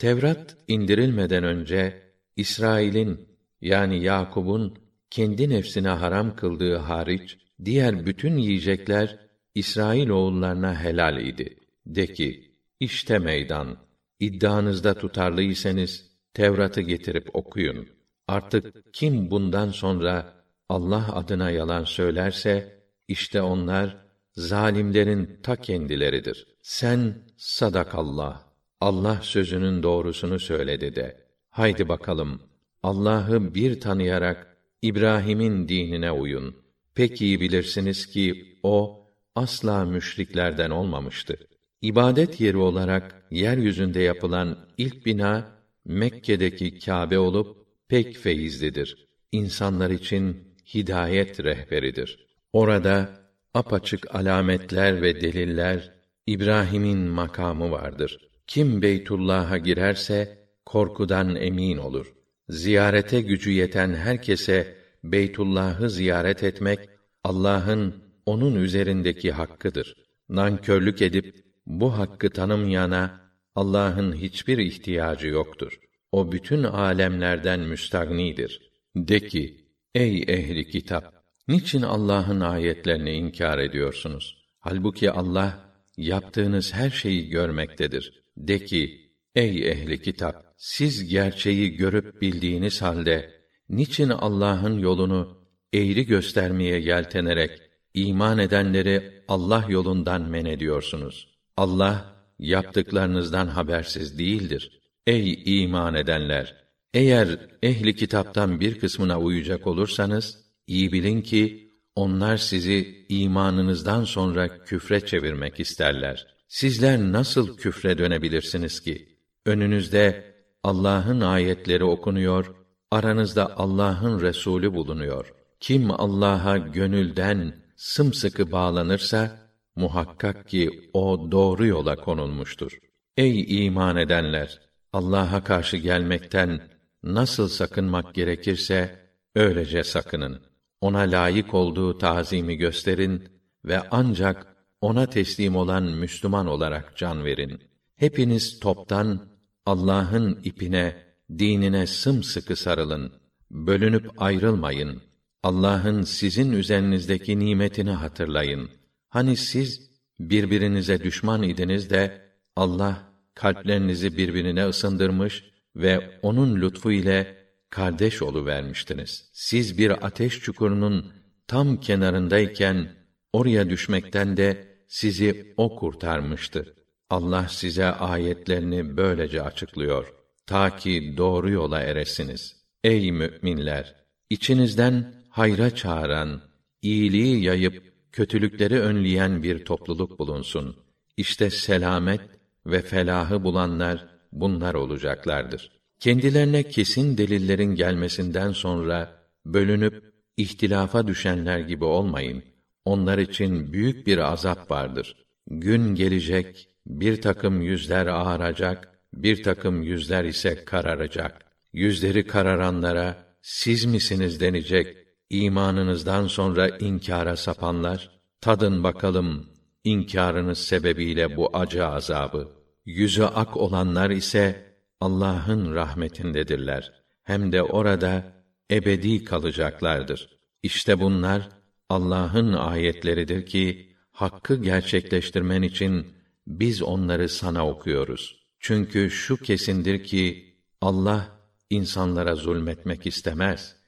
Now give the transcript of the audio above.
Tevrat indirilmeden önce İsrail'in yani Yakub'un kendi nefsine haram kıldığı hariç diğer bütün yiyecekler İsrail oğullarına helal idi. De ki, işte meydan. İddianızda tutarlıysanız Tevrat'ı getirip okuyun. Artık kim bundan sonra Allah adına yalan söylerse işte onlar zalimlerin ta kendileridir. Sen sadakallah. Allah sözünün doğrusunu söyledi de. Haydi bakalım Allah'ı bir tanıyarak İbrahim'in dinine uyun. Pek iyi bilirsiniz ki o asla müşriklerden olmamıştı. İbadet yeri olarak yeryüzünde yapılan ilk bina Mekke'deki Kâbe olup pek feyizlidir. İnsanlar için hidayet rehberidir. Orada apaçık alametler ve deliller İbrahim'in makamı vardır. Kim Beytullah'a girerse korkudan emin olur. Ziyarete gücü yeten herkese Beytullah'ı ziyaret etmek Allah'ın onun üzerindeki hakkıdır. Nankörlük edip bu hakkı tanımayana Allah'ın hiçbir ihtiyacı yoktur. O bütün alemlerden müstagnidir. De ki, ey ehli kitap, niçin Allah'ın ayetlerini inkar ediyorsunuz? Halbuki Allah yaptığınız her şeyi görmektedir. De ki, ey ehli kitap, siz gerçeği görüp bildiğiniz halde niçin Allah'ın yolunu eğri göstermeye yeltenerek iman edenleri Allah yolundan men ediyorsunuz? Allah yaptıklarınızdan habersiz değildir. Ey iman edenler! Eğer ehli kitaptan bir kısmına uyacak olursanız, iyi bilin ki, onlar sizi imanınızdan sonra küfre çevirmek isterler. Sizler nasıl küfre dönebilirsiniz ki? Önünüzde Allah'ın ayetleri okunuyor, aranızda Allah'ın Resulü bulunuyor. Kim Allah'a gönülden sımsıkı bağlanırsa, muhakkak ki o doğru yola konulmuştur. Ey iman edenler! Allah'a karşı gelmekten nasıl sakınmak gerekirse öylece sakının. Ona layık olduğu tazimi gösterin ve ancak ona teslim olan Müslüman olarak can verin. Hepiniz toptan Allah'ın ipine, dinine sımsıkı sarılın. Bölünüp ayrılmayın. Allah'ın sizin üzerinizdeki nimetini hatırlayın. Hani siz birbirinize düşman idiniz de Allah kalplerinizi birbirine ısındırmış ve onun lütfu ile kardeş olu vermiştiniz. Siz bir ateş çukurunun tam kenarındayken oraya düşmekten de sizi o kurtarmıştı. Allah size ayetlerini böylece açıklıyor ta ki doğru yola eresiniz. Ey müminler, içinizden hayra çağıran, iyiliği yayıp kötülükleri önleyen bir topluluk bulunsun. İşte selamet ve felahı bulanlar bunlar olacaklardır. Kendilerine kesin delillerin gelmesinden sonra bölünüp ihtilafa düşenler gibi olmayın. Onlar için büyük bir azap vardır. Gün gelecek, bir takım yüzler ağaracak, bir takım yüzler ise kararacak. Yüzleri kararanlara, siz misiniz denecek, imanınızdan sonra inkara sapanlar, tadın bakalım, inkârınız sebebiyle bu acı azabı. Yüzü ak olanlar ise, Allah'ın rahmetindedirler. Hem de orada ebedi kalacaklardır. İşte bunlar Allah'ın ayetleridir ki hakkı gerçekleştirmen için biz onları sana okuyoruz. Çünkü şu kesindir ki Allah insanlara zulmetmek istemez.